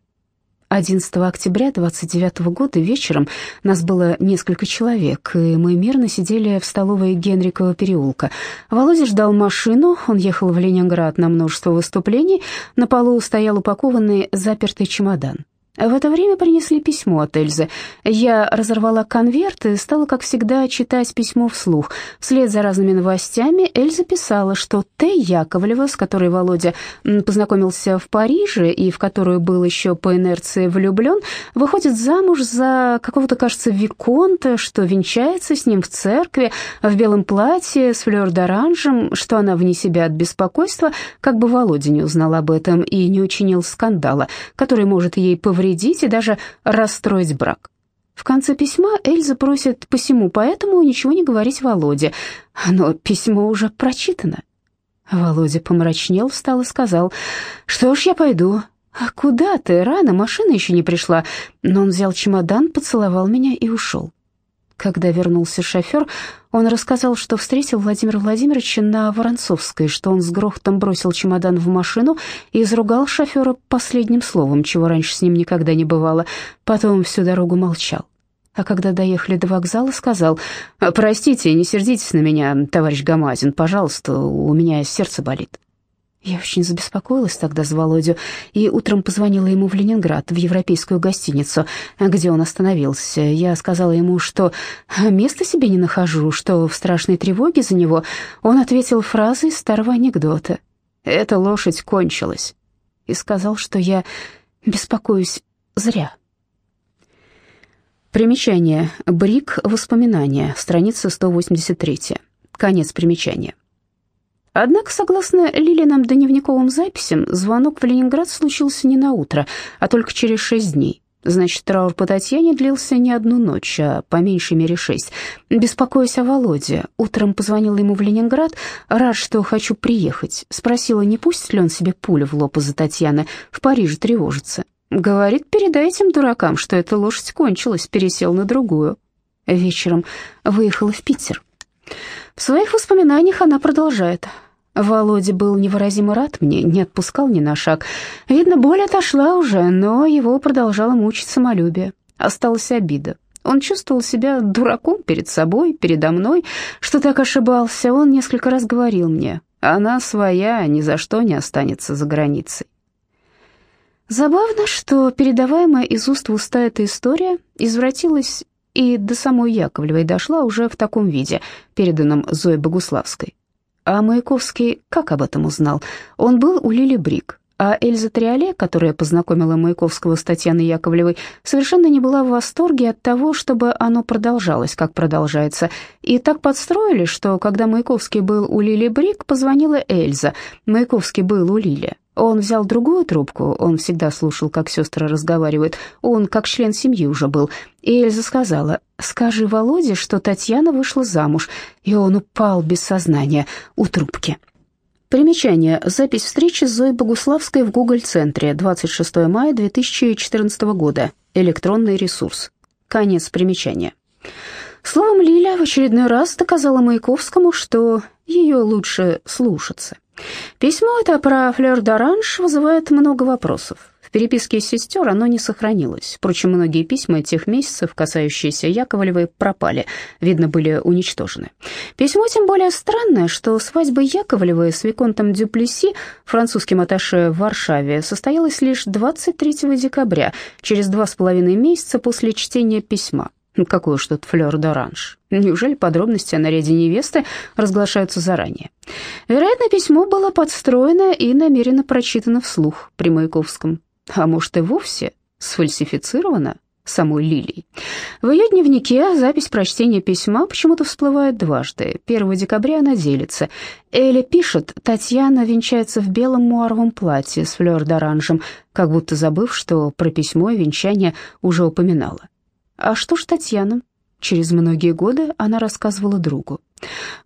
11 октября 29 года вечером нас было несколько человек, и мы мирно сидели в столовой Генрикова переулка. Володя ждал машину, он ехал в Ленинград на множество выступлений, на полу стоял упакованный запертый чемодан. В это время принесли письмо от Эльзы. Я разорвала конверт и стала, как всегда, читать письмо вслух. Вслед за разными новостями Эльза писала, что Т. Яковлева, с которой Володя познакомился в Париже и в которую был еще по инерции влюблен, выходит замуж за какого-то, кажется, Виконта, что венчается с ним в церкви в белом платье с флёр-д'оранжем, что она вне себя от беспокойства, как бы Володя не узнал об этом и не учинил скандала, который может ей повредить повредить и даже расстроить брак. В конце письма Эльза просит посему поэтому ничего не говорить Володе, но письмо уже прочитано. Володя помрачнел, встал и сказал, «Что ж, я пойду». «А куда ты? Рано, машина еще не пришла». Но он взял чемодан, поцеловал меня и ушел. Когда вернулся шофер, он рассказал, что встретил Владимира Владимировича на Воронцовской, что он с грохотом бросил чемодан в машину и изругал шофера последним словом, чего раньше с ним никогда не бывало. Потом всю дорогу молчал. А когда доехали до вокзала, сказал, «Простите, не сердитесь на меня, товарищ Гамазин, пожалуйста, у меня сердце болит». Я очень забеспокоилась тогда за Володю и утром позвонила ему в Ленинград, в европейскую гостиницу, где он остановился. Я сказала ему, что места себе не нахожу, что в страшной тревоге за него. Он ответил фразой старого анекдота. «Эта лошадь кончилась». И сказал, что я беспокоюсь зря. Примечание. Брик. Воспоминания. Страница 183. Конец примечания. Однако, согласно Лилиным дневниковым записям, звонок в Ленинград случился не на утро, а только через шесть дней. Значит, траур по Татьяне длился не одну ночь, а по меньшей мере шесть. Беспокоясь о Володе, утром позвонила ему в Ленинград, рад, что хочу приехать. Спросила, не пустит ли он себе пулю в лоб из-за Татьяны, в Париже тревожится. Говорит, передай этим дуракам, что эта лошадь кончилась, пересел на другую. Вечером выехала в Питер. В своих воспоминаниях она продолжает. Володя был невыразимо рад мне, не отпускал ни на шаг. Видно, боль отошла уже, но его продолжало мучить самолюбие. Осталась обида. Он чувствовал себя дураком перед собой, передо мной, что так ошибался. Он несколько раз говорил мне, она своя, ни за что не останется за границей. Забавно, что передаваемая из уст в уста эта история извратилась и до самой Яковлевой дошла уже в таком виде, переданном Зое Богуславской. А Маяковский как об этом узнал? Он был у Лили Брик, а Эльза Триоле, которая познакомила Маяковского с Татьяной Яковлевой, совершенно не была в восторге от того, чтобы оно продолжалось, как продолжается. И так подстроили, что когда Маяковский был у Лили Брик, позвонила Эльза. Маяковский был у Лили. Он взял другую трубку, он всегда слушал, как сестры разговаривают, он как член семьи уже был, и Эльза сказала, «Скажи Володе, что Татьяна вышла замуж», и он упал без сознания у трубки. Примечание. Запись встречи с Зоей Богуславской в Google-центре 26 мая 2014 года. Электронный ресурс. Конец примечания. Словом, Лиля в очередной раз доказала Маяковскому, что ее лучше слушаться. Письмо это про флёр d'orange вызывает много вопросов. В переписке сестер оно не сохранилось. Впрочем, многие письма тех месяцев, касающиеся Яковлевой, пропали, видно, были уничтожены. Письмо тем более странное, что свадьба Яковлевой с Виконтом Дюплеси, французским атташе в Варшаве, состоялась лишь 23 декабря, через два с половиной месяца после чтения письма. Какой уж тут флёр d'orange. Неужели подробности о наряде невесты разглашаются заранее? Вероятно, письмо было подстроено и намеренно прочитано вслух при Маяковском. А может и вовсе сфальсифицировано самой Лилией. В ее дневнике запись прочтения письма почему-то всплывает дважды. 1 декабря она делится. Эля пишет, Татьяна венчается в белом муаровом платье с флёр d'orange, как будто забыв, что про письмо и венчание уже упоминала. А что ж Татьяна? Через многие годы она рассказывала другу.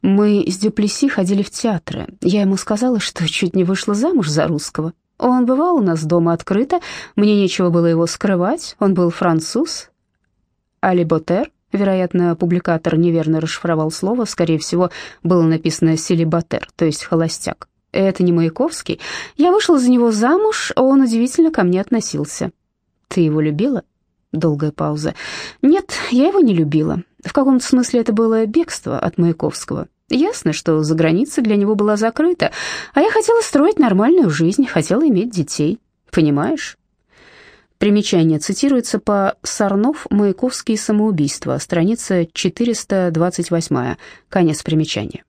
Мы с Дюплеси ходили в театры. Я ему сказала, что чуть не вышла замуж за русского. Он бывал у нас дома открыто, мне нечего было его скрывать. Он был француз. Али Ботер, вероятно, публикатор неверно расшифровал слово, скорее всего, было написано «селибатер», то есть «холостяк». Это не Маяковский. Я вышла за него замуж, он удивительно ко мне относился. Ты его любила? Долгая пауза. «Нет, я его не любила. В каком-то смысле это было бегство от Маяковского. Ясно, что за границей для него была закрыта, а я хотела строить нормальную жизнь, хотела иметь детей. Понимаешь?» Примечание цитируется по Сарнов «Маяковские самоубийства», страница 428, конец примечания.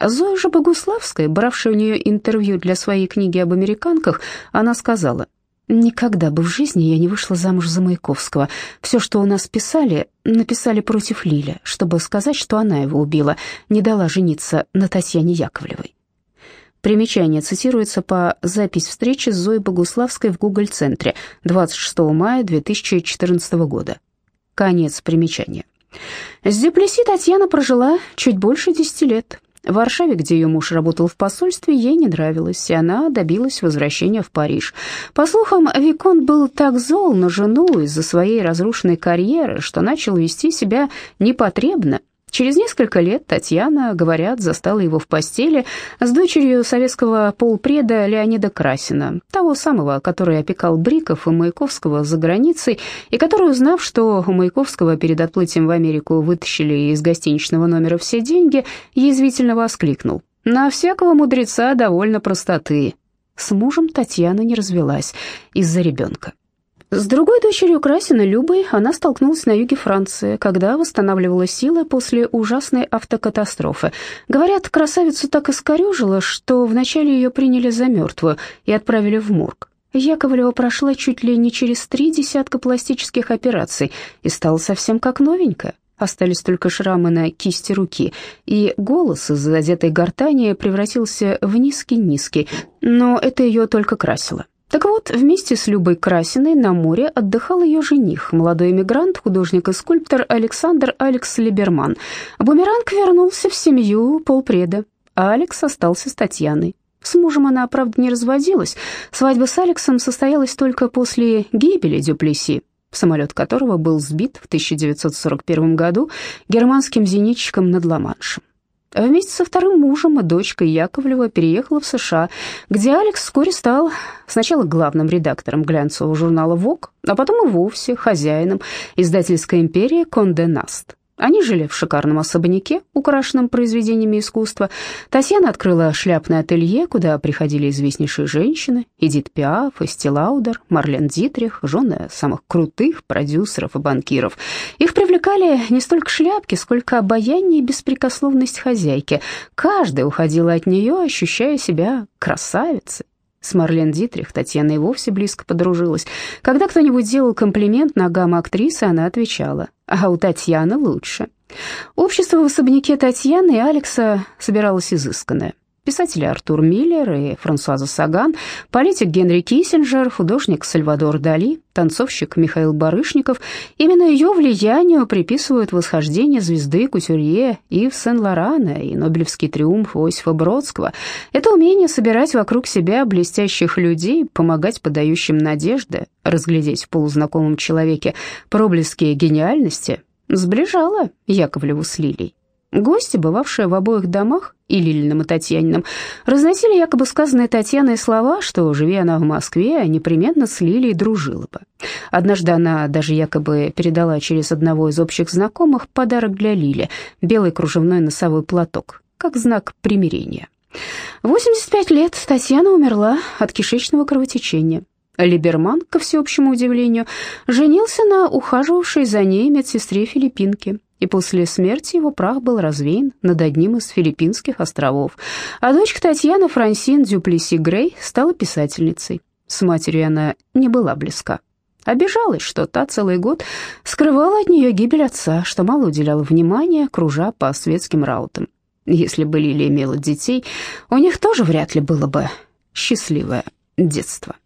Зоя же Богуславская, бравшая у нее интервью для своей книги об американках, она сказала, Никогда бы в жизни я не вышла замуж за Маяковского. Все, что у нас писали, написали против Лили, чтобы сказать, что она его убила, не дала жениться на Татьяне Яковлевой. Примечание цитируется по запись встречи с Зоей Богуславской в Google-центре 26 мая 2014 года. Конец примечания. С Дюплеси Татьяна прожила чуть больше десяти лет. В Варшаве, где ее муж работал в посольстве, ей не нравилось, и она добилась возвращения в Париж. По слухам, Викон был так зол на жену из-за своей разрушенной карьеры, что начал вести себя непотребно – Через несколько лет Татьяна, говорят, застала его в постели с дочерью советского полпреда Леонида Красина, того самого, который опекал Бриков и Маяковского за границей, и который, узнав, что у Маяковского перед отплытием в Америку вытащили из гостиничного номера все деньги, язвительно воскликнул. «На всякого мудреца довольно простоты». С мужем Татьяна не развелась из-за ребенка. С другой дочерью Красина, Любой, она столкнулась на юге Франции, когда восстанавливала силы после ужасной автокатастрофы. Говорят, красавицу так искорежило, что вначале ее приняли за мертвую и отправили в морг. Яковлева прошла чуть ли не через три десятка пластических операций и стала совсем как новенькая. Остались только шрамы на кисти руки, и голос из задетой гортани превратился в низкий-низкий, но это ее только красило. Так вот, вместе с Любой Красиной на море отдыхал ее жених, молодой эмигрант, художник и скульптор Александр Алекс Либерман. Бумеранг вернулся в семью полпреда, а Алекс остался с Татьяной. С мужем она, правда, не разводилась. Свадьба с Алексом состоялась только после гибели Дюплеси, самолет которого был сбит в 1941 году германским зенитчиком над Ла-Маншем. Вместе со вторым мужем и дочкой Яковлева переехала в США, где Алекс вскоре стал сначала главным редактором глянцевого журнала «Вог», а потом и вовсе хозяином издательской империи «Конде Наст». Они жили в шикарном особняке, украшенном произведениями искусства. Татьяна открыла шляпное ателье, куда приходили известнейшие женщины, Эдит Пиаф, Эсти Лаудер, Марлен Дитрих, жены самых крутых продюсеров и банкиров. Их привлекали не столько шляпки, сколько обаяние и беспрекословность хозяйки. Каждая уходила от нее, ощущая себя красавицей. С Марлен Дитрих Татьяна и вовсе близко подружилась. Когда кто-нибудь делал комплимент ногам актрисы, она отвечала, а у Татьяны лучше. Общество в особняке Татьяны и Алекса собиралось изысканное писатели Артур Миллер и Франсуаза Саган, политик Генри Киссинджер, художник Сальвадор Дали, танцовщик Михаил Барышников. Именно ее влиянию приписывают восхождение звезды Кутюрье и в Сен-Лорана и Нобелевский триумф Иосифа Бродского. Это умение собирать вокруг себя блестящих людей, помогать подающим надежды, разглядеть в полузнакомом человеке проблески гениальности – сближала Яковлеву с Лилией. Гости, бывавшие в обоих домах, и Лилиным, и Татьяниным, разносили якобы сказанные Татьяной слова, что, живя она в Москве, непременно с Лилией дружила бы. Однажды она даже якобы передала через одного из общих знакомых подарок для Лили – белый кружевной носовой платок, как знак примирения. В 85 лет Татьяна умерла от кишечного кровотечения. Либерман, ко всеобщему удивлению, женился на ухаживавшей за ней медсестре Филиппинке, и после смерти его прах был развеян над одним из филиппинских островов. А дочка Татьяна Франсин Дюплеси Грей стала писательницей. С матерью она не была близка. Обижалась, что та целый год скрывала от нее гибель отца, что мало уделяла внимания, кружа по светским раутам. Если бы Лилия имела детей, у них тоже вряд ли было бы счастливое детство.